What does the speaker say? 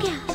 क्या?